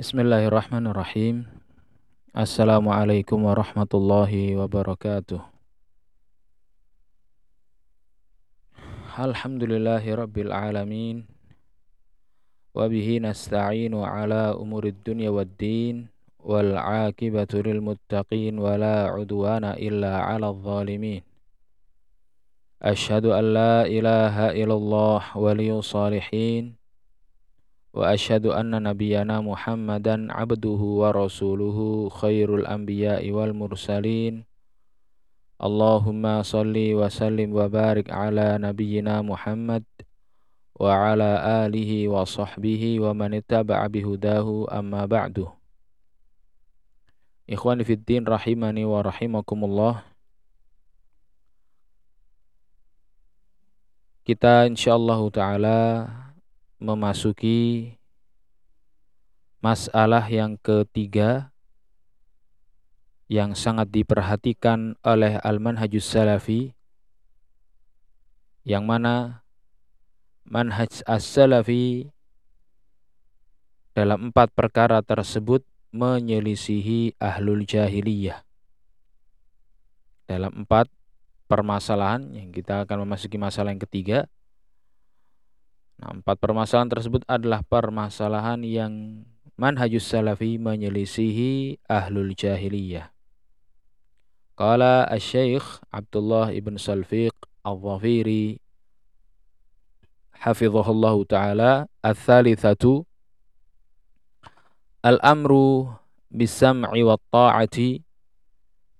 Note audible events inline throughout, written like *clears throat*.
Bismillahirrahmanirrahim. Assalamualaikum warahmatullahi wabarakatuh. Alhamdulillahi rabbil alamin. Wabihi nasta'inu ala umurid dunya wad din. Wal aqibatu lil muttaqin wa la udwana illa ala zalimin. Ashhadu an la ilaha illallah waliyus salihin. وأشهد أن نبينا محمدا عبده ورسوله خير الأنبياء والمرسلين اللهم صل وسلم وبارك على نبينا محمد وعلى آله وصحبه ومن اتبع بهداه أما بعد إخواني في الدين رحمني ورحمكم الله kita insyaallah taala memasuki masalah yang ketiga yang sangat diperhatikan oleh Al-Manhajus Salafi yang mana manhaj as-salafi dalam empat perkara tersebut menyelisihi ahlul jahiliyah. Dalam empat permasalahan yang kita akan memasuki masalah yang ketiga Nah, empat permasalahan tersebut adalah permasalahan yang manhajus salafi menyelisihi ahlul jahiliyah. Qala asy-syekh Abdullah ibn Salfiq al-Dhafiri hafizahullah taala ats-tsalitsatu al-amru bis-sam'i wat-ta'ati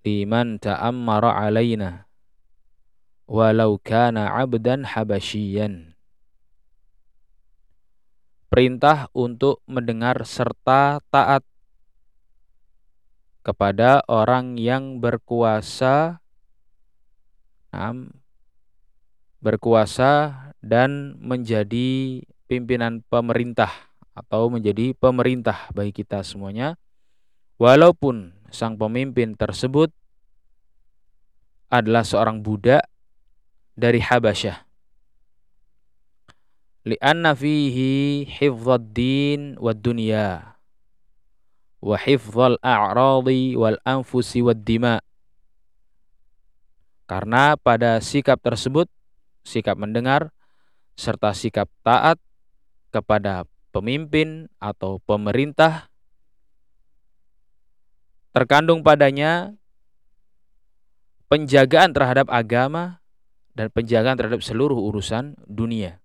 liman ta'ammara alaina walau kana 'abdan habasyian perintah untuk mendengar serta taat kepada orang yang berkuasa berkuasa dan menjadi pimpinan pemerintah atau menjadi pemerintah bagi kita semuanya. Walaupun sang pemimpin tersebut adalah seorang budak dari Habasyah li'anna fihi hifdzad din wad dunya wa hifdzal a'radi wal anfusi wad dima karena pada sikap tersebut sikap mendengar serta sikap taat kepada pemimpin atau pemerintah terkandung padanya penjagaan terhadap agama dan penjagaan terhadap seluruh urusan dunia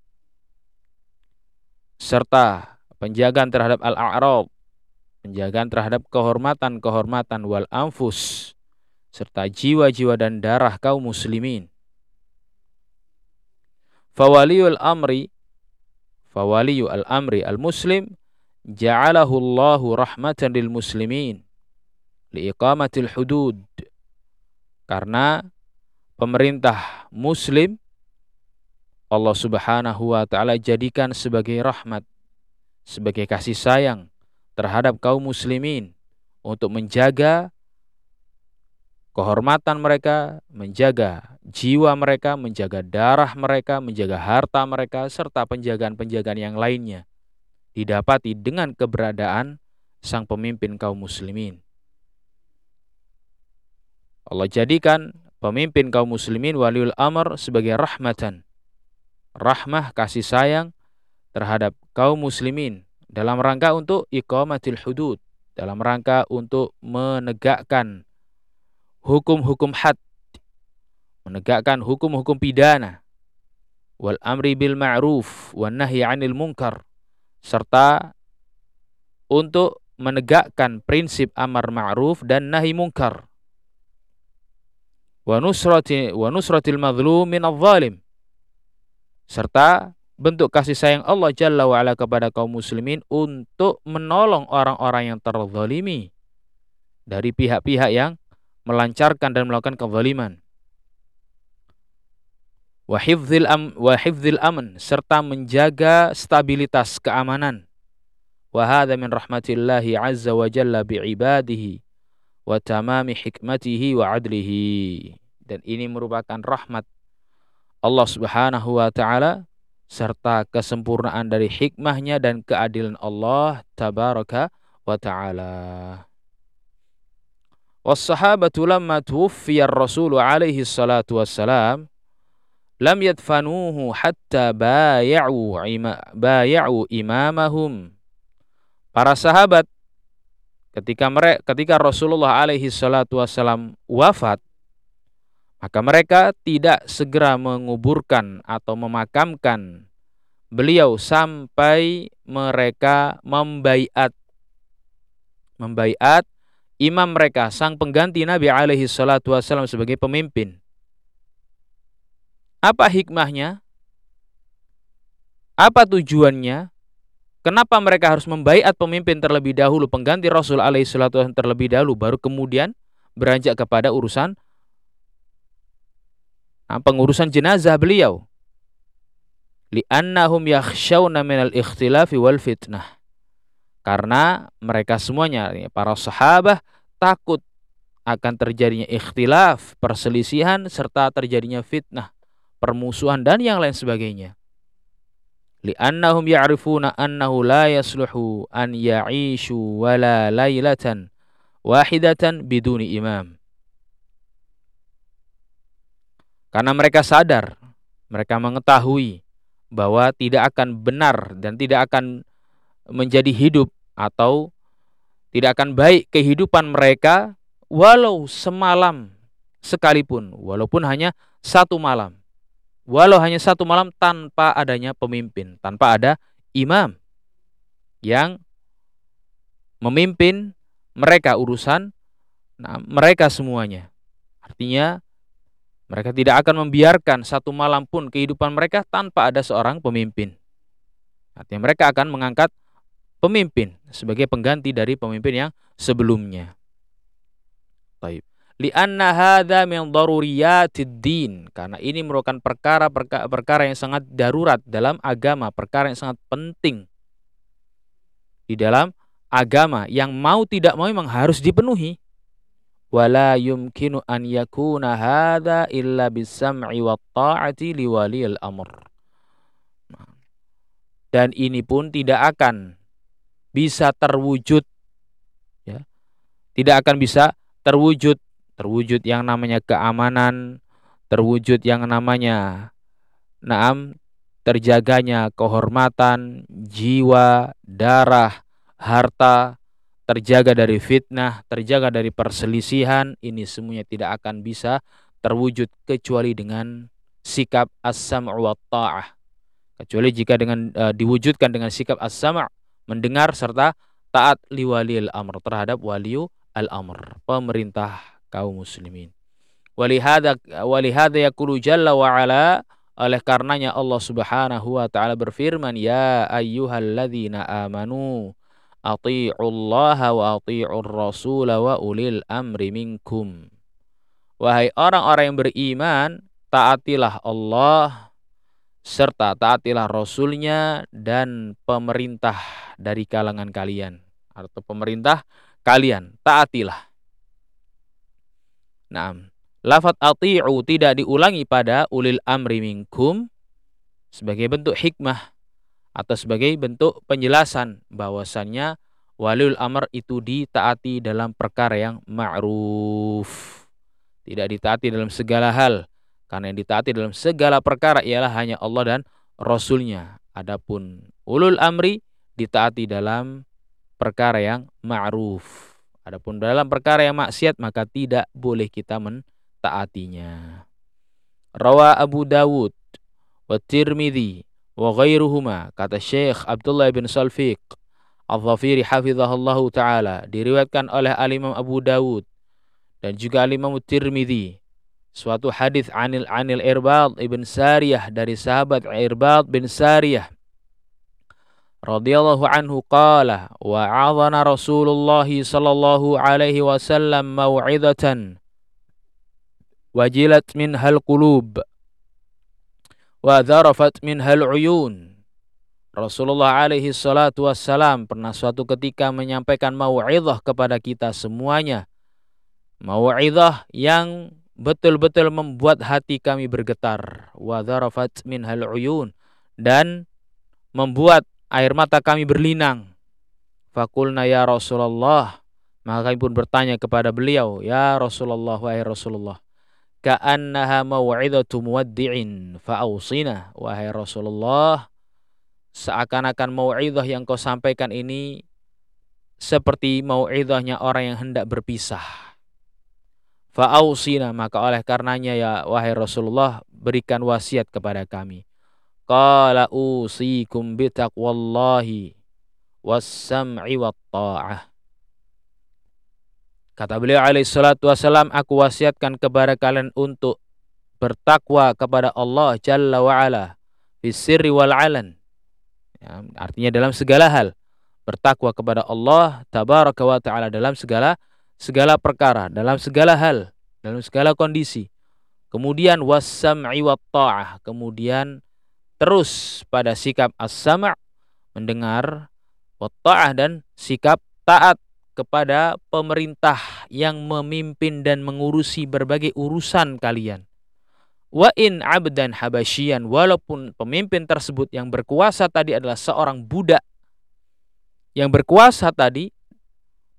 serta penjagaan terhadap al-a'rab, penjagaan terhadap kehormatan-kehormatan wal anfus serta jiwa-jiwa dan darah kaum muslimin. Fawaliyul amri fawaliyu al-amri al-muslim ja'alahu Allahu rahmatan lil muslimin liiqamatil hudud. Karena pemerintah muslim Allah Subhanahu wa taala jadikan sebagai rahmat, sebagai kasih sayang terhadap kaum muslimin untuk menjaga kehormatan mereka, menjaga jiwa mereka, menjaga darah mereka, menjaga harta mereka serta penjagaan-penjagaan yang lainnya didapati dengan keberadaan sang pemimpin kaum muslimin. Allah jadikan pemimpin kaum muslimin waliul amr sebagai rahmatan rahmah kasih sayang terhadap kaum muslimin dalam rangka untuk iqamatil hudud, dalam rangka untuk menegakkan hukum-hukum had, menegakkan hukum-hukum pidana, wal amri bil ma'ruf wan nahyi 'anil munkar serta untuk menegakkan prinsip amar ma'ruf dan nahi munkar. Wa nusrati wa nusratil mazlum min adh-dhalim serta bentuk kasih sayang Allah Jalla wa'ala kepada kaum muslimin untuk menolong orang-orang yang terzalimi dari pihak-pihak yang melancarkan dan melakukan kezaliman. Wahifzil am, aman serta menjaga stabilitas keamanan. Wa min rahmatillahi azza wa jalla bi'ibadihi wa tamami hikmatihi wa adlihi. Dan ini merupakan rahmat Allah Subhanahu wa taala serta kesempurnaan dari hikmahnya dan keadilan Allah tabaraka wa taala. Wassahabatu lamma tuwfiya ar-rasul alaihi salatu wassalam lam yadfanuhu hatta bay'u ima, bay'u imamahum. Para sahabat ketika mereka ketika Rasulullah alaihi salatu wassalam wafat maka mereka tidak segera menguburkan atau memakamkan beliau sampai mereka membaiat membaiat imam mereka sang pengganti Nabi alaihi salatu wasallam sebagai pemimpin. Apa hikmahnya? Apa tujuannya? Kenapa mereka harus membaiat pemimpin terlebih dahulu, pengganti Rasul alaihi salatu terlebih dahulu baru kemudian beranjak kepada urusan pengurusan jenazah beliau? Li'annahum yakhshawna minal ikhtilafi wal fitnah karena mereka semuanya, para sahabat takut akan terjadinya ikhtilaf, perselisihan, serta terjadinya fitnah, permusuhan, dan yang lain sebagainya. Li'annahum ya'rifuna annahu la yasluhu an ya'ishu wala laylatan wahidatan biduni imam. Karena mereka sadar, mereka mengetahui bahwa tidak akan benar dan tidak akan menjadi hidup atau tidak akan baik kehidupan mereka walau semalam sekalipun, walaupun hanya satu malam. Walau hanya satu malam tanpa adanya pemimpin, tanpa ada imam yang memimpin mereka urusan nah, mereka semuanya. Artinya mereka tidak akan membiarkan satu malam pun kehidupan mereka tanpa ada seorang pemimpin. Artinya mereka akan mengangkat pemimpin sebagai pengganti dari pemimpin yang sebelumnya. Baik. Lianna hadza min daruriyatid din karena ini merupakan perkara-perkara yang sangat darurat dalam agama, perkara yang sangat penting di dalam agama yang mau tidak mau memang harus dipenuhi. Wala yumkinu an yakuna hadza illa bisam'i wa ta'ati liwaliyil amr. Dan ini pun tidak akan bisa terwujud ya tidak akan bisa terwujud terwujud yang namanya keamanan terwujud yang namanya naam terjaganya kehormatan jiwa darah harta terjaga dari fitnah terjaga dari perselisihan ini semuanya tidak akan bisa terwujud kecuali dengan sikap as-sam'u kecuali jika dengan uh, diwujudkan dengan sikap as-sam' mendengar serta taat liwalil amr terhadap waliu al amr pemerintah kaum muslimin. Walihada walihada yaqulu jalla wa ala oleh karenanya Allah Subhanahu wa taala berfirman ya ayyuhalladzina amanu atiiullaha wa atiiur rasul wa ulil amri minkum. Wahai orang-orang yang beriman taatilah Allah serta taatilah Rasulnya dan pemerintah dari kalangan kalian atau pemerintah kalian. Taatilah. Nah, lafat ati'u tidak diulangi pada ulil amri minkum sebagai bentuk hikmah atau sebagai bentuk penjelasan bahwasannya waliul amr itu ditaati dalam perkara yang ma'ruf. Tidak ditaati dalam segala hal karena yang ditaati dalam segala perkara ialah hanya Allah dan Rasulnya. Adapun ulul amri ditaati dalam perkara yang ma'ruf. Adapun dalam perkara yang maksiat maka tidak boleh kita mentaatinya. Rawa Abu Dawud wa Tirmidzi wa ghairuhuma kata Syekh Abdullah bin Salfiq Al-Zafiri hafizahullahu taala diriwayatkan oleh Al-Imam Abu Dawud dan juga Al-Imam Tirmidzi suatu hadis anil anil Irbad ibn Sariyah dari sahabat Irbad bin Sariyah radhiyallahu anhu qala wa'adhana Rasulullah sallallahu alaihi wasallam mau'izatan wajilat minhal qulub wa dharafat minhal uyun Rasulullah alaihi salatu wassalam pernah suatu ketika menyampaikan mau'izah kepada kita semuanya mau'izah yang betul-betul membuat hati kami bergetar wa dharafat minhal uyun dan membuat air mata kami berlinang Fakulna ya Rasulullah. Maka kami pun bertanya kepada beliau, Ya Rasulullah, wahai Rasulullah. Ka'annaha maw'idatu muwaddi'in fa'ausina. Wahai Rasulullah, seakan-akan mau'idah yang kau sampaikan ini seperti mau'idahnya orang yang hendak berpisah. Fa'ausina, maka oleh karenanya ya wahai Rasulullah, berikan wasiat kepada kami. Qala usikum bitaqwallahi was-sam'i wat-ta'ah. Kata beliau alaihi salatu wasalam, aku wasiatkan kepada kalian untuk bertakwa kepada Allah Jalla wa'ala sirri wal alan. Ya, artinya dalam segala hal. Bertakwa kepada Allah tabaraka wa ta'ala dalam segala segala perkara, dalam segala hal, dalam segala kondisi. Kemudian was-sam'i wat ta'ah. Kemudian terus pada sikap as-sam' mendengar wat ta'ah dan sikap taat kepada pemerintah yang memimpin dan mengurusi berbagai urusan kalian. Wa in abdan habasyian walaupun pemimpin tersebut yang berkuasa tadi adalah seorang budak yang berkuasa tadi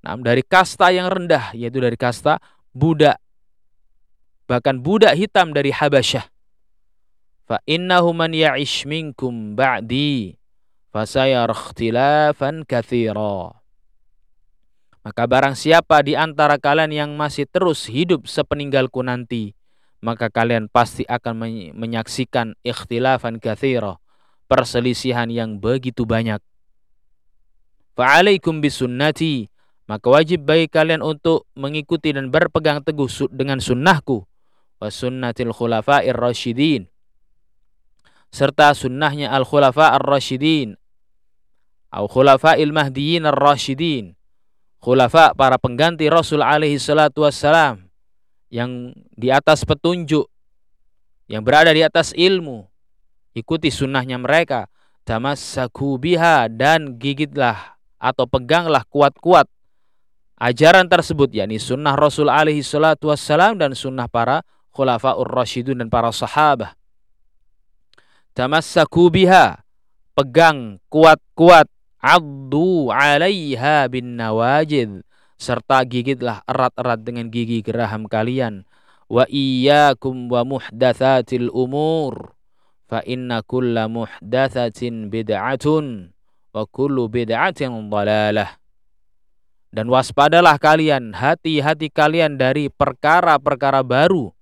nah, dari kasta yang rendah yaitu dari kasta budak bahkan budak hitam dari Habasyah. Fa innahu man ya'ish minkum ba'di fasayara ikhtilafan katsira. Maka barang siapa di antara kalian yang masih terus hidup sepeninggalku nanti, maka kalian pasti akan menyaksikan ikhtilafan kathira, perselisihan yang begitu banyak. Fa'alaikum bisunnati, maka wajib bagi kalian untuk mengikuti dan berpegang teguh dengan sunnahku, wa sunnatil khulafa'ir rasyidin, serta sunnahnya al-khulafa ar-rasyidin, atau khulafa'il mahdiyin ar-rasyidin, khulafa para pengganti Rasul alaihi salatu wassalam yang di atas petunjuk yang berada di atas ilmu ikuti sunnahnya mereka. Tamassaku biha dan gigitlah atau peganglah kuat-kuat ajaran tersebut yakni sunnah Rasul alaihi salatu wassalam dan sunnah para khulafaur rasyidun dan para sahabah. Tamassaku biha pegang kuat-kuat Addu 'alaiha bin nawajid. Serta gigitlah erat-erat dengan gigi geraham kalian. Wa iyyakum wa muhdatsatil umur. Fa inna kulla muhdatsatin bid'atun wa kullu bid'atin dhalalah dan waspadalah kalian hati-hati kalian dari perkara-perkara baru.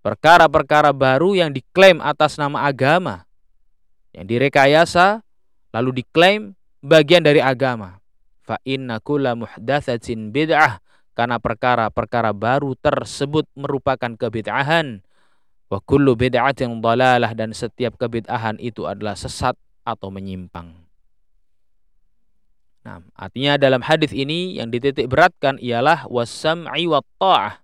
Perkara-perkara baru yang diklaim atas nama agama. Yang direkayasa lalu diklaim bagian dari agama. Fa inna kulla muhdatsatin bid'ah karena perkara-perkara baru tersebut merupakan kebid'ahan. Wa kullu bid'atin dalalah dan setiap kebid'ahan itu adalah sesat atau menyimpang. Nah, artinya dalam hadis ini yang dititik beratkan ialah wasam'i wa ta'ah.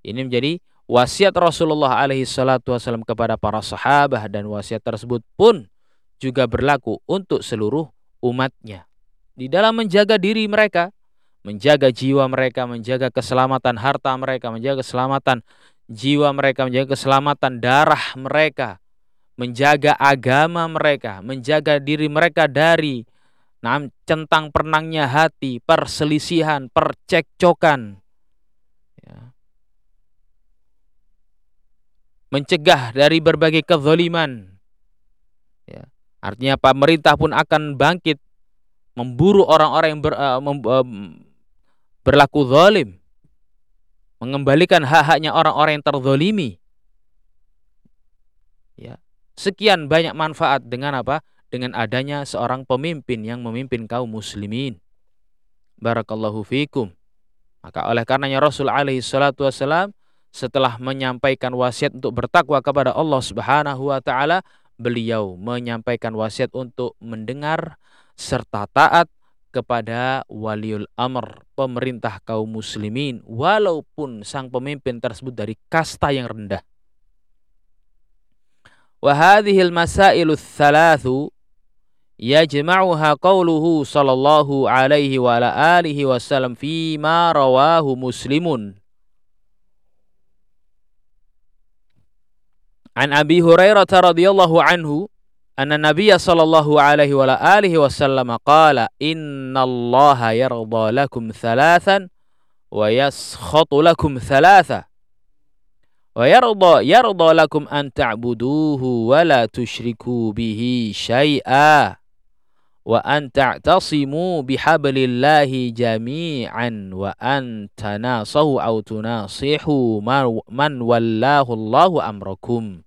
Ini menjadi wasiat Rasulullah alaihi salatu wasallam kepada para sahabat dan wasiat tersebut pun juga berlaku untuk seluruh umatnya. Di dalam menjaga diri mereka, menjaga jiwa mereka, menjaga keselamatan harta mereka, menjaga keselamatan jiwa mereka, menjaga keselamatan darah mereka, menjaga agama mereka, menjaga diri mereka dari nah, centang pernangnya hati, perselisihan, percekcokan. Ya. Mencegah dari berbagai kezaliman, Artinya pemerintah pun akan bangkit memburu orang-orang yang ber, uh, mem, uh, berlaku zalim, mengembalikan hak-haknya orang-orang yang terzolimi. Ya. Sekian banyak manfaat dengan apa? Dengan adanya seorang pemimpin yang memimpin kaum muslimin. Barakallahu fikum. Maka oleh karenanya Rasul alaihi salatu wasalam setelah menyampaikan wasiat untuk bertakwa kepada Allah Subhanahu wa taala, beliau menyampaikan wasiat untuk mendengar serta taat kepada waliul amr, pemerintah kaum muslimin, walaupun sang pemimpin tersebut dari kasta yang rendah. Wahadihil masailu thalathu yajma'uha qawluhu sallallahu alaihi wa alihi wasallam fima rawahu muslimun An Abi Hurairah radhiyallahu anhu anna Nabiya sallallahu alaihi wa alihi wasallam qala innallaha yarda lakum thalathan wa yaskhatu lakum thalatha wa yarda yarda lakum an ta'buduhu wa la tusyriku bihi syai'a wa an ta'tasimu bihablillahi jami'an wa an tanasahu aw tunasihu man wallahu Allahu amrakum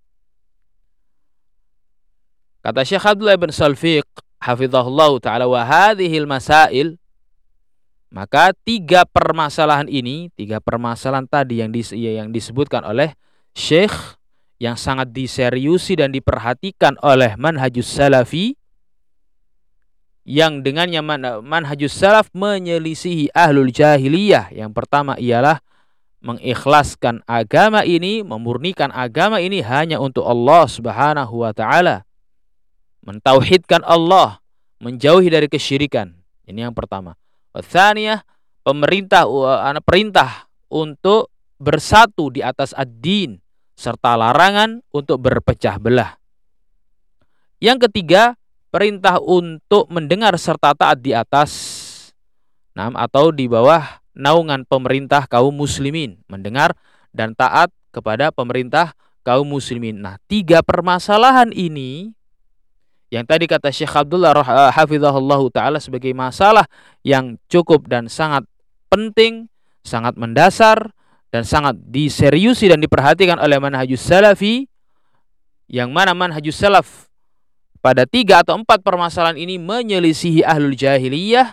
Kata Syekh Abdullah bin Salfiq hafizahullah taala wa hadhil masail maka tiga permasalahan ini, tiga permasalahan tadi yang yang disebutkan oleh Syekh yang sangat diseriusi dan diperhatikan oleh manhajus salafi yang dengannya man, manhajus salaf menyelisihi ahlul jahiliyah. Yang pertama ialah mengikhlaskan agama ini, memurnikan agama ini hanya untuk Allah Subhanahu wa taala mentauhidkan Allah, menjauhi dari kesyirikan. Ini yang pertama. Tsaniyah, pemerintah anak perintah untuk bersatu di atas ad-din serta larangan untuk berpecah belah. Yang ketiga, perintah untuk mendengar serta taat di atas nah, atau di bawah naungan pemerintah kaum muslimin, mendengar dan taat kepada pemerintah kaum muslimin. Nah, tiga permasalahan ini yang tadi kata Syekh Abdullah uh, hafizahullah taala sebagai masalah yang cukup dan sangat penting, sangat mendasar dan sangat diseriusi dan diperhatikan oleh manhajus salafi yang mana manhajus salaf pada tiga atau empat permasalahan ini menyelisihi ahlul jahiliyah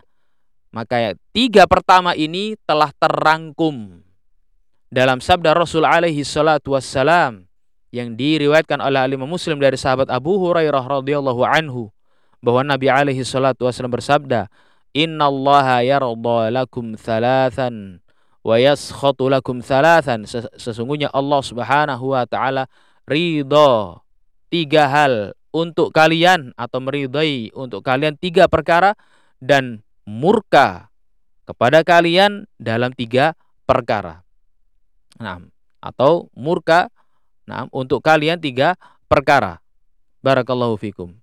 maka tiga pertama ini telah terangkum dalam sabda Rasul alaihi salatu wassalam yang diriwayatkan oleh Imam Muslim dari sahabat Abu Hurairah radhiyallahu anhu bahwa Nabi alaihi salatu wasallam bersabda, "Innallaha yarda lakum thalathan wa yaskhatu lakum thalathan." Sesungguhnya Allah Subhanahu wa taala ridho tiga hal untuk kalian atau meridai untuk kalian tiga perkara dan murka kepada kalian dalam tiga perkara. Nah, atau murka Nah, untuk kalian tiga perkara. Barakallahu fikum.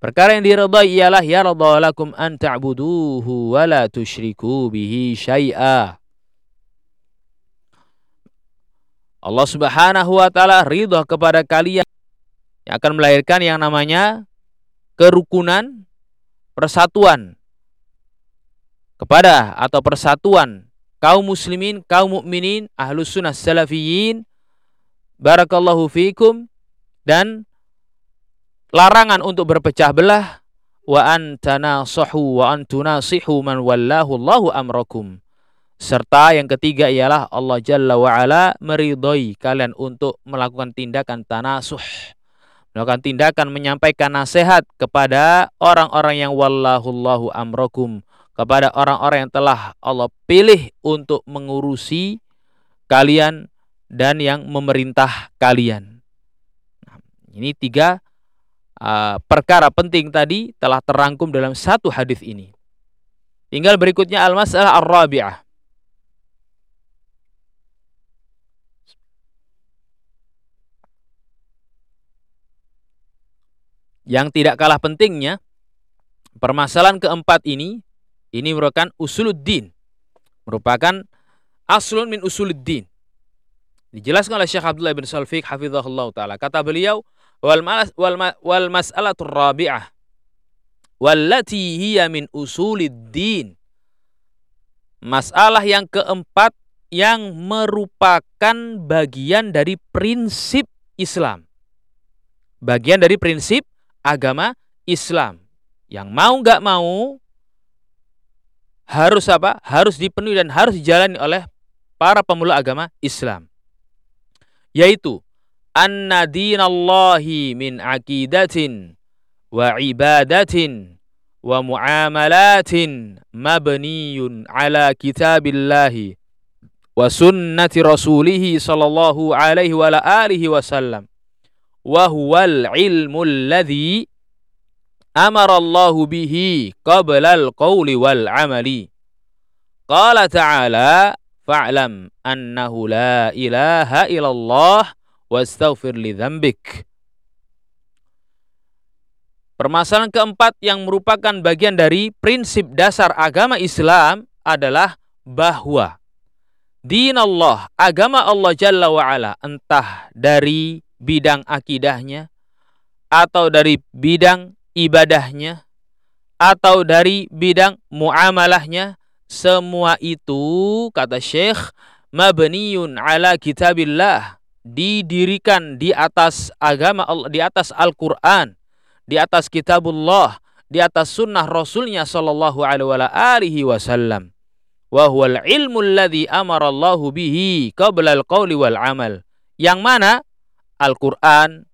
Perkara yang diridai ialah ya lakum an ta'buduhu wa la tusyriku bihi syai'a. Allah Subhanahu wa taala ridha kepada kalian yang akan melahirkan yang namanya kerukunan persatuan kepada atau persatuan kaum muslimin, kaum mukminin, ahlus sunnah salafiyin barakallahu fikum dan larangan untuk berpecah belah wa antanasahu wa antunasihu man wallahu Allahu amrakum. Serta yang ketiga ialah Allah Jalla wa ala meridhoi kalian untuk melakukan tindakan tanasuh. Melakukan tindakan menyampaikan nasihat kepada orang-orang yang wallahu Allahu amrakum. Kepada orang-orang yang telah Allah pilih untuk mengurusi kalian dan yang memerintah kalian. Nah, ini tiga uh, perkara penting tadi telah terangkum dalam satu hadis ini. Tinggal berikutnya al-mas'alah ar-rabi'ah. Yang tidak kalah pentingnya, permasalahan keempat ini, ini merupakan usuluddin. Merupakan aslun min usuluddin. Dijelaskan oleh Syekh Abdullah bin Salfiq hafizahullah taala. Kata beliau, wal wal, wal mas'alatur rabi'ah wallati hiya min usuliddin. Masalah yang keempat yang merupakan bagian dari prinsip Islam. Bagian dari prinsip agama Islam. Yang mau nggak mau harus apa? Harus dipenuhi dan harus dijalani oleh para pemula agama Islam yaitu anna dinallahi min aqidatin wa ibadatin wa muamalatin mabniyun ala kitabillahi wa sunnati rasulih sallallahu alaihi wa alihi wasallam wa huwal ilmu alladhi amara Allahu bihi qabla al-qawli wal amali qala ta'ala fa'lam annahu la ilaha illallah wastaghfir li dzambik. Permasalahan keempat yang merupakan bagian dari prinsip dasar agama Islam adalah bahwa din Allah, agama Allah Jalla wa'ala, entah dari bidang akidahnya, atau dari bidang ibadahnya, atau dari bidang muamalahnya, semua itu, kata Syekh, mabniyun ala kitabillah, didirikan di atas agama di atas Al-Quran, di atas kitabullah, di atas sunnah Rasulnya sallallahu alaihi wasallam. Wa huwal ilmu alladhi amara Allah bihi qabla al-qawli wal amal. Yang mana Al-Quran,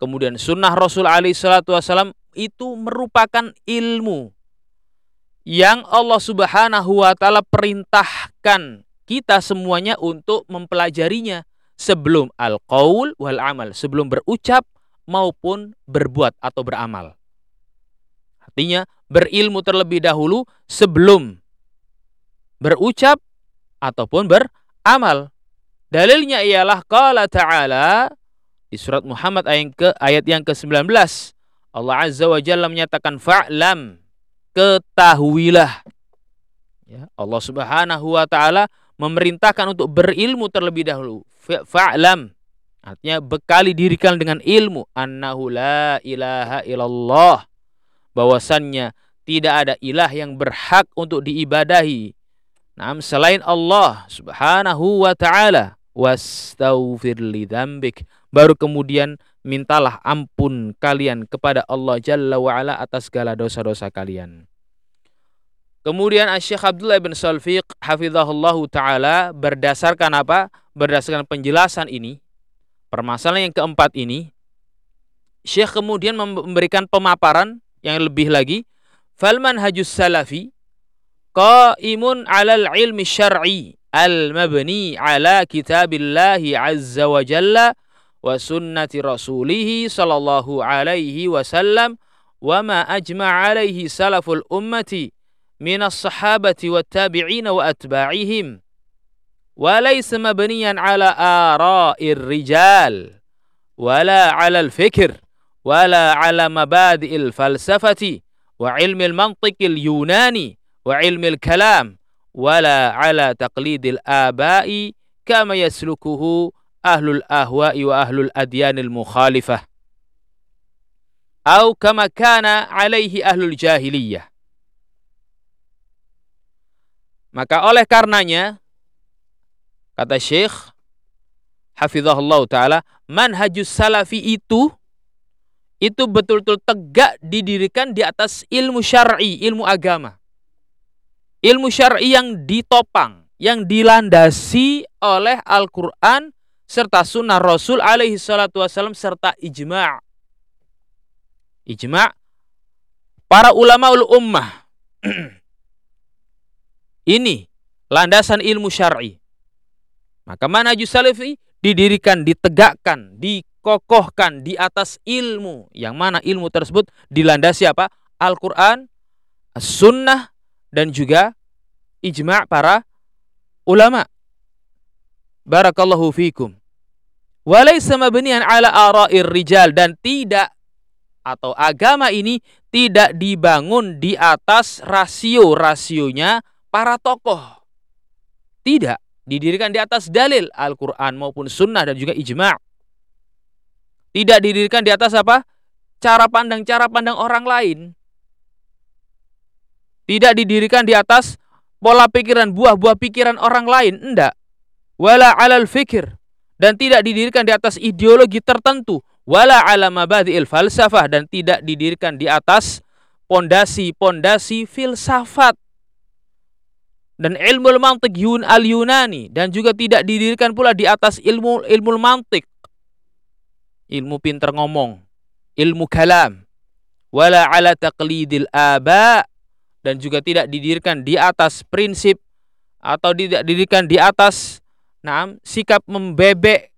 kemudian sunnah Rasul alaihi salatu wasallam itu merupakan ilmu yang Allah subhanahu wa ta'ala perintahkan kita semuanya untuk mempelajarinya sebelum al-qaul wal amal, sebelum berucap maupun berbuat atau beramal. Artinya berilmu terlebih dahulu sebelum berucap ataupun beramal. Dalilnya ialah qala ta'ala di surat Muhammad ayat ke ayat yang ke-19. Allah Azza wa Jalla menyatakan fa'lam ketahuilah. Ya, Allah Subhanahu wa taala memerintahkan untuk berilmu terlebih dahulu. Fa'lam Artinya bekali diri kalian dengan ilmu annahu la ilaha illallah bahwasannya tidak ada ilah yang berhak untuk diibadahi. Naam selain Allah Subhanahu wa taala wastaghfir li dzambik. Baru kemudian mintalah ampun kalian kepada Allah Jalla wa ala atas segala dosa-dosa kalian. Kemudian Syekh Abdullah bin Salfiq hafizahullahu taala berdasarkan apa? Berdasarkan penjelasan ini Permasalahan yang keempat ini, Syekh kemudian memberikan pemaparan yang lebih lagi. Falman hajus salafi qaimun alal ilmi syar'i المبني على كتاب الله عز وجل وسنة رسوله صلى الله عليه وسلم وما أجمع عليه سلف الأمة من الصحابة والتابعين وأتباعهم. وليس مبنيا على آراء الرجال ولا على الفكر ولا على مبادئ الفلسفة وعلم المنطق اليوناني وعلم الكلام ولا على تقليد الآباء كما يسلكه أهل الأهواء وأهل الأديان المخالفة أو كما كان عليه أهل الجاهلية. maka oleh karenanya kata Syekh hafizahullah taala manhajus salafi itu itu betul-betul tegak didirikan di atas ilmu syar'i, ilmu agama. Ilmu syar'i yang ditopang, yang dilandasi oleh Al-Quran serta sunnah Rasul alaihi salatu wasallam serta ijma' ijma' para ulama ul ummah *clears throat* ini landasan ilmu syar'i maka manhajus salafi didirikan, ditegakkan, dikokohkan di atas ilmu. Yang mana ilmu tersebut dilandasi apa? Al-Quran, sunnah, dan juga ijma' para ulama. Barakallahu fikum. Walaysa mabniyan ala ara'ir rijal dan tidak atau agama ini tidak dibangun di atas rasio-rasionya para tokoh. Tidak didirikan di atas dalil Al-Quran maupun sunnah dan juga ijma' tidak didirikan di atas apa? cara pandang-cara pandang orang lain tidak didirikan di atas pola pikiran buah-buah pikiran orang lain enggak. Wala alal fikir. Dan tidak didirikan di atas ideologi tertentu. Wala ala mabadi'il falsafah. Dan tidak didirikan di atas pondasi-pondasi filsafat. Dan ilmu mantik yun al Yunani dan juga tidak didirikan pula di atas ilmu ilmu mantik ilmu pinter ngomong. Ilmu kalam. Wala ala taqlidil aba dan juga tidak didirikan di atas prinsip atau tidak didirikan di atas nah, sikap membebek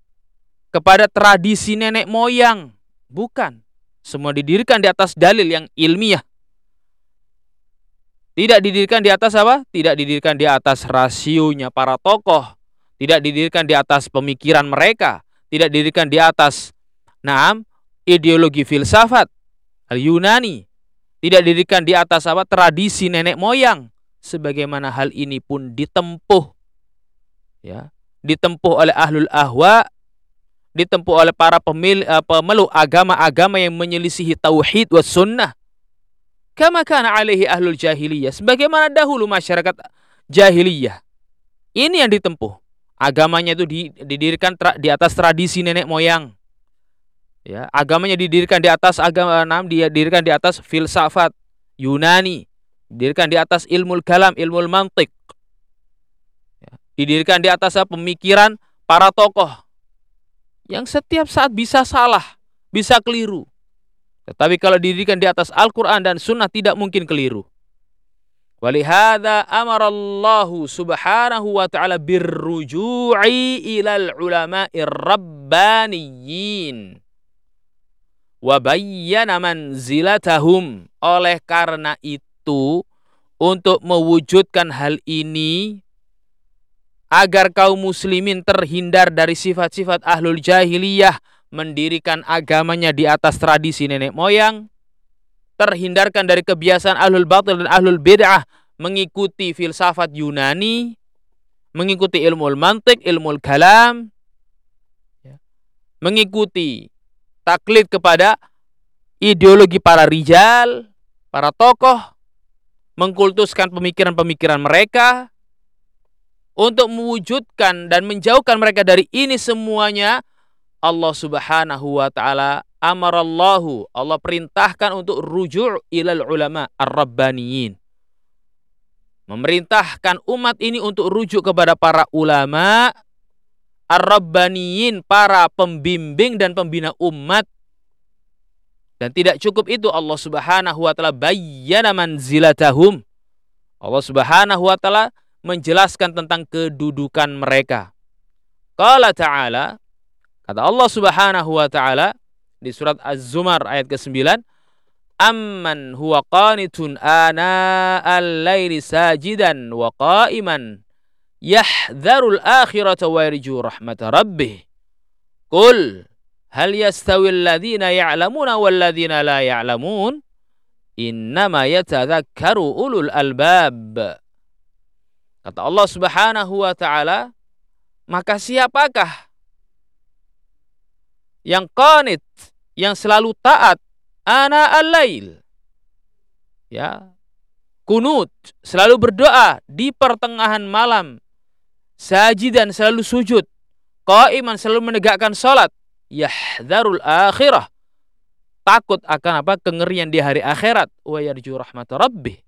kepada tradisi nenek moyang bukan semua didirikan di atas dalil yang ilmiah tidak didirikan di atas apa? Tidak didirikan di atas rasionya para tokoh. Tidak didirikan di atas pemikiran mereka. Tidak didirikan di atas naam ideologi filsafat Al-Yunani. Tidak didirikan di atas apa? Tradisi nenek moyang. Sebagaimana hal ini pun ditempuh. Ya, ditempuh oleh ahlul ahwa, ditempuh oleh para pemil, uh, pemeluk agama-agama yang menyelisihi tauhid was sunnah. Kama kana alaihi ahlul jahiliyah. Sebagaimana dahulu masyarakat jahiliyah. Ini yang ditempuh. Agamanya itu didirikan di atas tradisi nenek moyang. Ya, agamanya didirikan di atas agama enam, didirikan di atas filsafat Yunani, didirikan di atas ilmu kalam, ilmu mantik. Ya, didirikan di atas pemikiran para tokoh yang setiap saat bisa salah, bisa keliru. Tetapi kalau didirikan di atas Al-Quran dan Sunnah tidak mungkin keliru. Walihada amarallahu subhanahu wa ta'ala birruju'i ilal ulama'ir rabbaniyin. Wa bayyana manzilatahum. Oleh karena itu, untuk mewujudkan hal ini, agar kaum muslimin terhindar dari sifat-sifat ahlul jahiliyah, mendirikan agamanya di atas tradisi nenek moyang, terhindarkan dari kebiasaan ahlul batil dan ahlul bid'ah mengikuti filsafat Yunani, mengikuti ilmu mantik, ilmu kalam, ya. mengikuti taklid kepada ideologi para rijal, para tokoh, mengkultuskan pemikiran-pemikiran mereka, untuk mewujudkan dan menjauhkan mereka dari ini semuanya, Allah Subhanahu wa taala amarallahu. Allah perintahkan untuk rujuk ilal ulama ar-rabbaniyin. Memerintahkan umat ini untuk rujuk kepada para ulama ar-rabbaniyin para pembimbing dan pembina umat. Dan tidak cukup itu Allah Subhanahu wa taala bayyana manzilatahum. Allah Subhanahu wa taala menjelaskan tentang kedudukan mereka. Qala ta'ala kata Allah Subhanahu wa taala di surat Az-Zumar ayat ke-9 amman huwa qanitun ana al-laili sajidan wa qa'iman yahdharul akhirata wa yarju rahmata rabbih qul hal yastawi alladhina ya'lamuna wal ladhina la ya'lamun innama yatadhakkaru ulul albab kata Allah Subhanahu wa taala maka siapakah yang qanit, yang selalu taat, ana al-lail. Ya. Kunut, selalu berdoa di pertengahan malam. Sajidan selalu sujud. Qaiman selalu menegakkan salat. Yahdharul akhirah. Takut akan apa? Kengerian di hari akhirat. Wa yarju rahmat rabbih.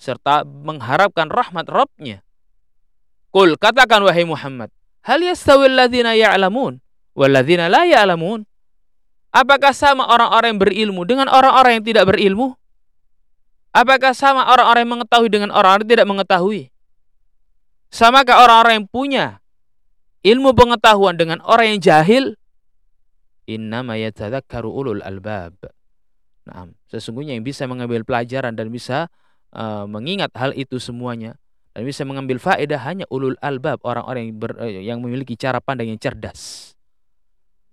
Serta mengharapkan rahmat Rabbnya. Kul katakan wahai Muhammad. Hal yastawil ladhina ya'lamun walladzina la ya'lamun. Apakah sama orang-orang yang berilmu dengan orang-orang yang tidak berilmu? Apakah sama orang-orang yang mengetahui dengan orang-orang yang tidak mengetahui? Samakah orang-orang yang punya ilmu pengetahuan dengan orang yang jahil? Innama yatadzakkaru ulul albab. Nah, sesungguhnya yang bisa mengambil pelajaran dan bisa uh, mengingat hal itu semuanya dan bisa mengambil faedah hanya ulul albab, orang-orang yang, ber, uh, yang memiliki cara pandang yang cerdas.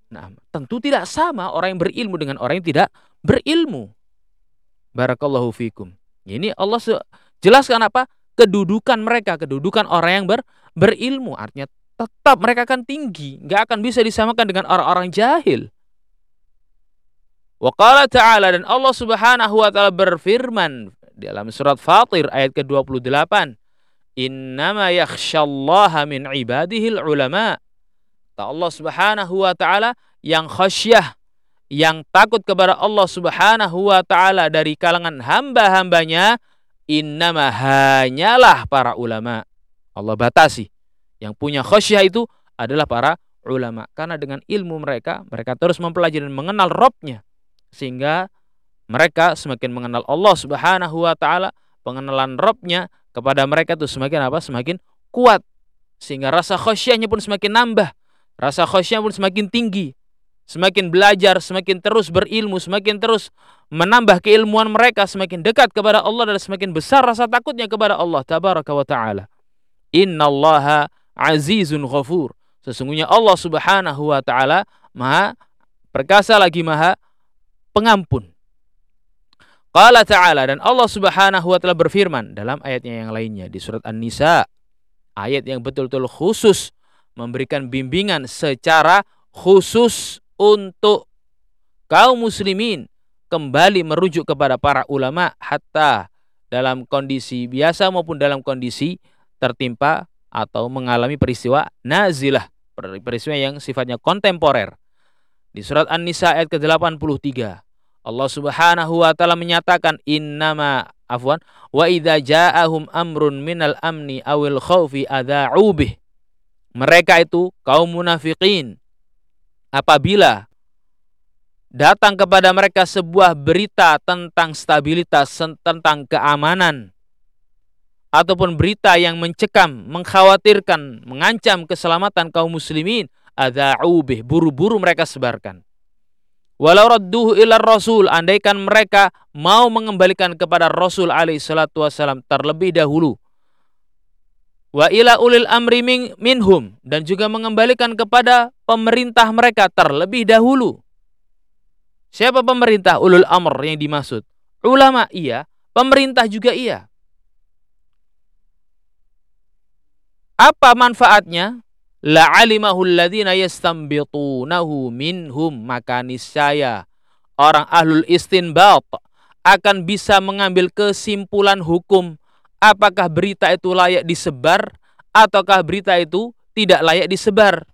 Nah, tentu tidak sama orang yang berilmu dengan orang yang tidak berilmu. Barakallahu fikum. Ini Allah jelaskan apa? Kedudukan mereka, kedudukan orang yang ber, berilmu. Artinya tetap mereka akan tinggi. Nggak akan bisa disamakan dengan orang-orang jahil. Wa qala ta'ala dan Allah subhanahu wa ta'ala berfirman dalam surat Fatir ayat ke-28. Innama yakhshallaha min ibadihil ulama' Allah Subhanahu wa taala yang khasyah yang takut kepada Allah Subhanahu wa taala dari kalangan hamba-hambanya innama hanyalah para ulama. Allah batasi. Yang punya khasyah itu adalah para ulama karena dengan ilmu mereka mereka terus mempelajari dan mengenal Robnya sehingga mereka semakin mengenal Allah Subhanahu wa taala, pengenalan Robnya kepada mereka itu semakin apa? Semakin kuat sehingga rasa khasyahnya pun semakin nambah Rasa khasyah pun semakin tinggi. Semakin belajar, semakin terus berilmu, semakin terus menambah keilmuan mereka, semakin dekat kepada Allah dan semakin besar rasa takutnya kepada Allah tabaraka wa taala. Innallaha azizun ghafur. Sesungguhnya Allah Subhanahu wa taala Maha perkasa lagi Maha pengampun. Qala ta'ala dan Allah Subhanahu wa taala berfirman dalam ayatnya yang lainnya di surat An-Nisa ayat yang betul-betul khusus memberikan bimbingan secara khusus untuk kaum muslimin kembali merujuk kepada para ulama hatta dalam kondisi biasa maupun dalam kondisi tertimpa atau mengalami peristiwa nazilah peristiwa yang sifatnya kontemporer di surat An-Nisa ayat ke-83 Allah Subhanahu wa taala menyatakan innama afwan wa idza ja'ahum amrun minal amni awil khaufi adza'u bih. Mereka itu kaum munafikin apabila datang kepada mereka sebuah berita tentang stabilitas tentang keamanan ataupun berita yang mencekam, mengkhawatirkan, mengancam keselamatan kaum muslimin, adza'u bih, buru-buru mereka sebarkan. Walau radduhu ila rasul, andaikan mereka mau mengembalikan kepada Rasul alaihi salatu terlebih dahulu. Wa ila ulil amri min, minhum dan juga mengembalikan kepada pemerintah mereka terlebih dahulu. Siapa pemerintah ulul amr yang dimaksud? Ulama iya, pemerintah juga iya. Apa manfaatnya? la'alimahu alladhina yastambitunahu minhum maka niscaya orang ahlul istinbat akan bisa mengambil kesimpulan hukum apakah berita itu layak disebar ataukah berita itu tidak layak disebar?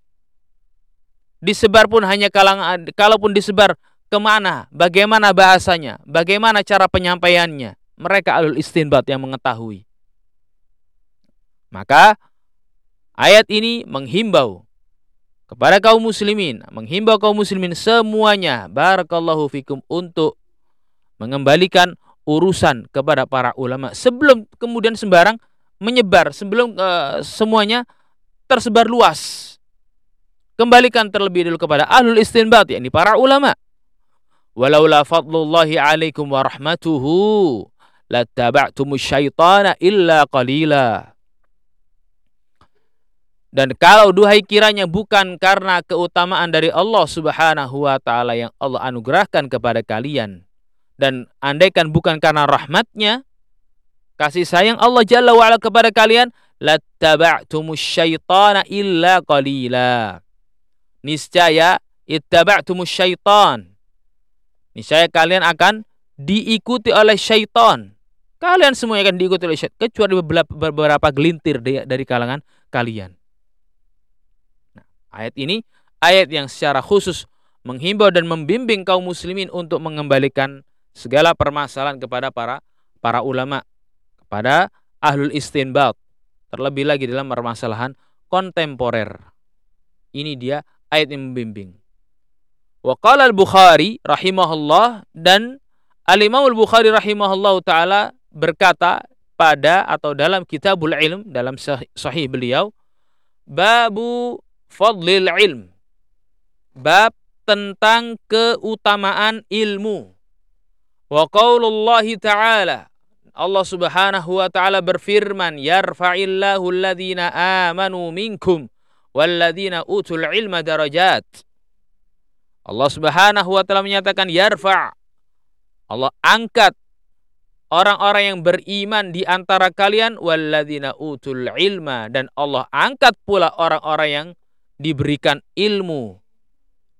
Disebar pun hanya kalangan kalaupun disebar ke mana? Bagaimana bahasanya? Bagaimana cara penyampaiannya? Mereka ahlul istinbat yang mengetahui. Maka Ayat ini menghimbau kepada kaum muslimin, menghimbau kaum muslimin semuanya barakallahu fikum untuk mengembalikan urusan kepada para ulama sebelum kemudian sembarang menyebar, sebelum uh, semuanya tersebar luas. Kembalikan terlebih dulu kepada ahlul istinbat yakni para ulama. Walaula fadlullahi alaikum wa rahmatuhu lattaba'tumus syaitana illa qalila. Dan kalau duhai kiranya bukan karena keutamaan dari Allah Subhanahu wa taala yang Allah anugerahkan kepada kalian dan andaikan bukan karena rahmatnya kasih sayang Allah Jalla wa ala kepada kalian lattaba'tumus syaitana illa qalila. Niscaya ittaba'tumus syaitan. Niscaya kalian akan diikuti oleh syaitan. Kalian semua akan diikuti oleh syaitan kecuali beberapa, beberapa gelintir dari kalangan kalian. Ayat ini ayat yang secara khusus menghimbau dan membimbing kaum muslimin untuk mengembalikan segala permasalahan kepada para para ulama, kepada ahlul istinbat. Terlebih lagi dalam permasalahan kontemporer. Ini dia ayat yang membimbing. Wa qala al-Bukhari rahimahullah dan Al-Imam al-Bukhari rahimahullah taala berkata pada atau dalam Kitabul Ilm dalam sahih beliau babu fadlil ilm. Bab tentang keutamaan ilmu. Wa qaulullahi ta'ala. Allah Subhanahu wa taala berfirman, "Yarfa'illahu alladhina amanu minkum walladhina utul ilma darajat." Allah Subhanahu wa taala menyatakan yarfa' Allah angkat orang-orang yang beriman di antara kalian walladzina utul ilma. Dan Allah angkat pula orang-orang yang diberikan ilmu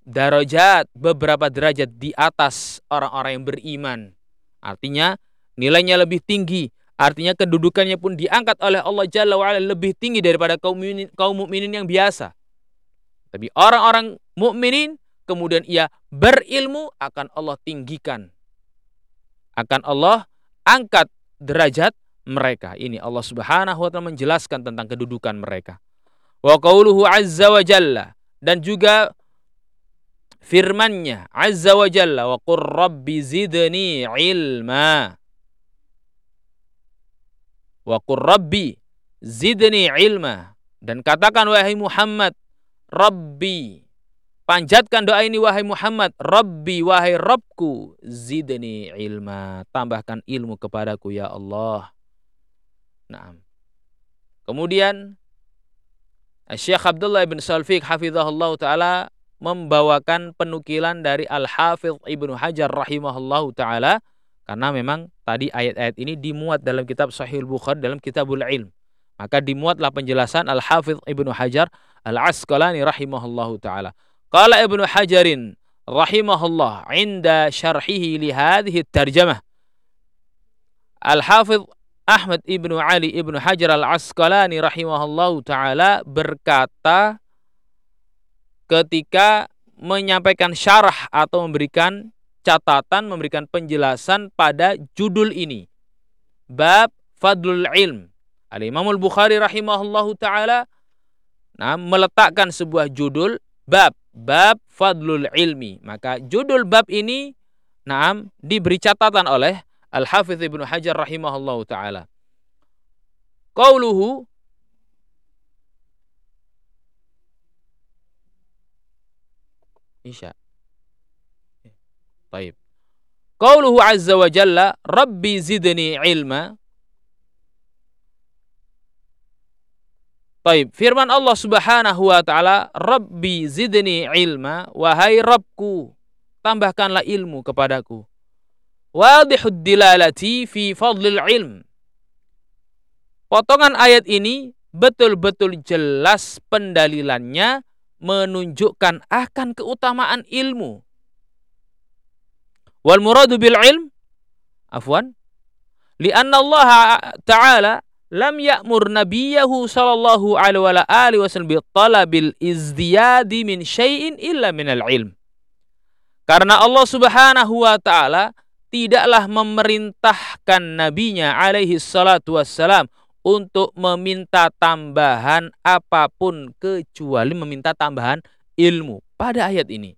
darajat beberapa derajat di atas orang-orang yang beriman. Artinya nilainya lebih tinggi, artinya kedudukannya pun diangkat oleh Allah Jalla wa'ala lebih tinggi daripada kaum mukminin, kaum mukminin yang biasa. Tapi orang-orang mukminin kemudian ia berilmu akan Allah tinggikan. Akan Allah angkat derajat mereka. Ini Allah Subhanahu wa taala menjelaskan tentang kedudukan mereka wa qauluhu azza wa jalla dan juga firmannya azza wa jalla wa qur rabbi zidni ilma. Wa qur rabbi zidni ilma. Dan katakan wahai Muhammad rabbi. Panjatkan doa ini wahai Muhammad rabbi wahai Rabbku zidni ilma. Tambahkan ilmu kepadaku ya Allah. Nah kemudian Syekh Abdullah bin Salfiq hafizahullah taala membawakan penukilan dari Al-Hafidh Ibnu Hajar rahimahullah taala Karena memang tadi ayat-ayat ini dimuat dalam kitab Sahih Bukhari dalam Kitabul Ilm. Maka dimuatlah penjelasan Al-Hafidh Ibnu Hajar Al-Asqalani rahimahullahu taala. Qala Ibnu Hajarin rahimahullah inda syarhihi li hadhihi tarjamah. Al-Hafidh Ahmad Ibnu Ali Ibnu Hajar Al-Asqalani rahimahullahu taala berkata ketika menyampaikan syarah atau memberikan catatan, memberikan penjelasan pada judul ini. Bab Fadlul Ilm. Al-Imam Al-Bukhari rahimahullahu taala nah, meletakkan sebuah judul bab bab Fadlul Ilmi. Maka judul bab ini Naam diberi catatan oleh Al-Hafidz Ibnu Hajar rahimahullahu taala. Qauluhu Isya. Taib. Qauluhu azza wa jalla, Rabbi zidni ilma. Taib. Firman Allah Subhanahu wa taala, Rabbi zidni ilma, wahai Rabbku, tambahkanlah ilmu kepadaku. Wadihud dilalati fi fadlil ilm. Potongan ayat ini betul-betul jelas pendalilannya menunjukkan akan keutamaan ilmu. Wal muradu bil ilm afwan lianna Allah taala lam ya'mur nabiyahu sallallahu alaihi wasallam bi talabil izdiyadi min syai'in illa min al ilm. Karena Allah Subhanahu wa taala tidaklah memerintahkan nabinya alaihi salatu wassalam untuk meminta tambahan apa pun kecuali meminta tambahan ilmu pada ayat ini.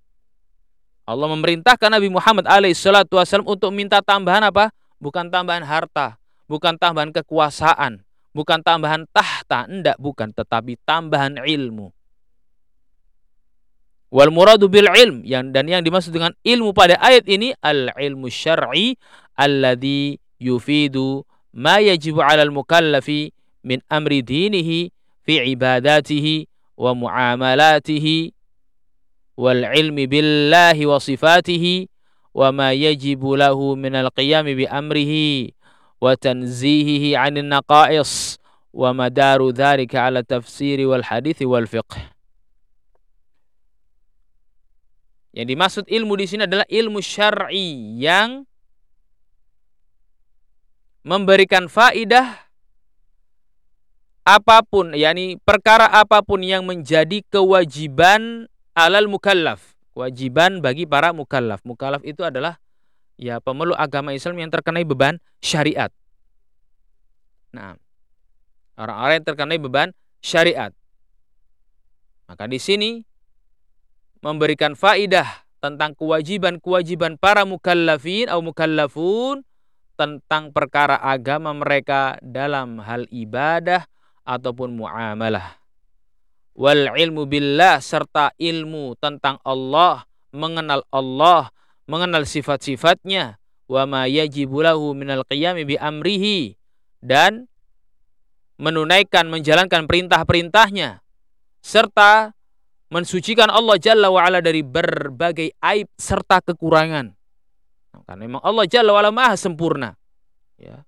Allah memerintahkan Nabi Muhammad alaihissalatu untuk minta tambahan apa? Bukan tambahan harta, bukan tambahan kekuasaan, bukan tambahan tahta, enggak, bukan, tetapi tambahan ilmu. Wal muradu bil ilm yang dan yang dimaksud dengan ilmu pada ayat ini al ilmu syar'i alladhi yufidu ma yajibu 'alal mukallafi min amri dinihi fi ibadatihi wa muamalatihi wal ilmi billahi wa sifatihi wa ma yajibu lahu min al qiyami bi amrihi wa tanzihihi 'anil naqais wa madaru dhalika 'ala tafsiri wal hadith wal fiqh Yang dimaksud ilmu di sini adalah ilmu syar'i yang memberikan faidah apa pun yakni perkara apa pun yang menjadi kewajiban alal mukallaf. Kewajiban bagi para mukallaf. Mukallaf itu adalah ya pemeluk agama Islam yang terkena beban syariat. Nah, orang-orang yang terkena beban syariat. Maka di sini memberikan faidah tentang kewajiban-kewajiban para mukallafin atau mukallafun tentang perkara agama mereka dalam hal ibadah ataupun muamalah. Wal ilmu billah serta ilmu tentang Allah, mengenal Allah, mengenal sifat-sifatnya, wa ma yajibu lahu minal qiyami bi amrihi. Dan menunaikan menjalankan perintah-perintahnya. Serta mensucikan Allah Jalla wa ala dari berbagai aib serta kekurangan. Karena memang Allah Jalla wa ala Maha sempurna. Ya.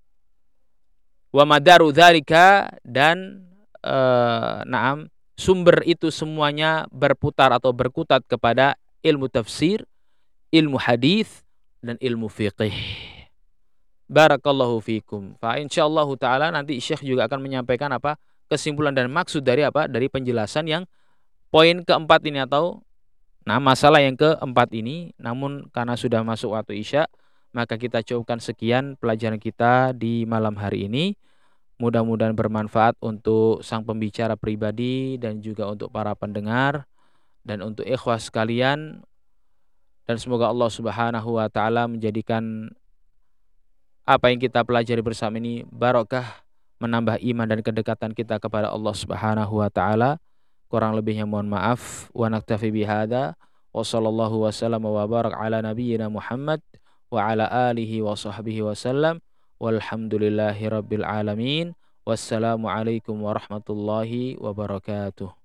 Wa madaru dzalika dan uh, naam sumber itu semuanya berputar atau berkutat kepada ilmu tafsir, ilmu hadis dan ilmu fiqih. Barakallahu fikum. Fa insyaallah taala nanti Syekh juga akan menyampaikan apa kesimpulan dan maksud dari apa dari penjelasan yang poin keempat ini atau nah masalah yang keempat ini namun karena sudah masuk waktu Isya maka kita cukupkan sekian pelajaran kita di malam hari ini. Mudah-mudahan bermanfaat untuk sang pembicara pribadi dan juga untuk para pendengar dan untuk ikhwas sekalian dan semoga Allah Subhanahu wa taala menjadikan apa yang kita pelajari bersama ini barokah menambah iman dan kedekatan kita kepada Allah Subhanahu wa taala. Kurang lebihnya mohon maaf. Wa naktafi bihada wa sallallahu wasallam wa barak ala nabiyyina Muhammad wa ala alihi wa sahbihi wasallam. Walhamdulillahi rabbil alamin. Wassalamualaikum warahmatullahi wabarakatuh.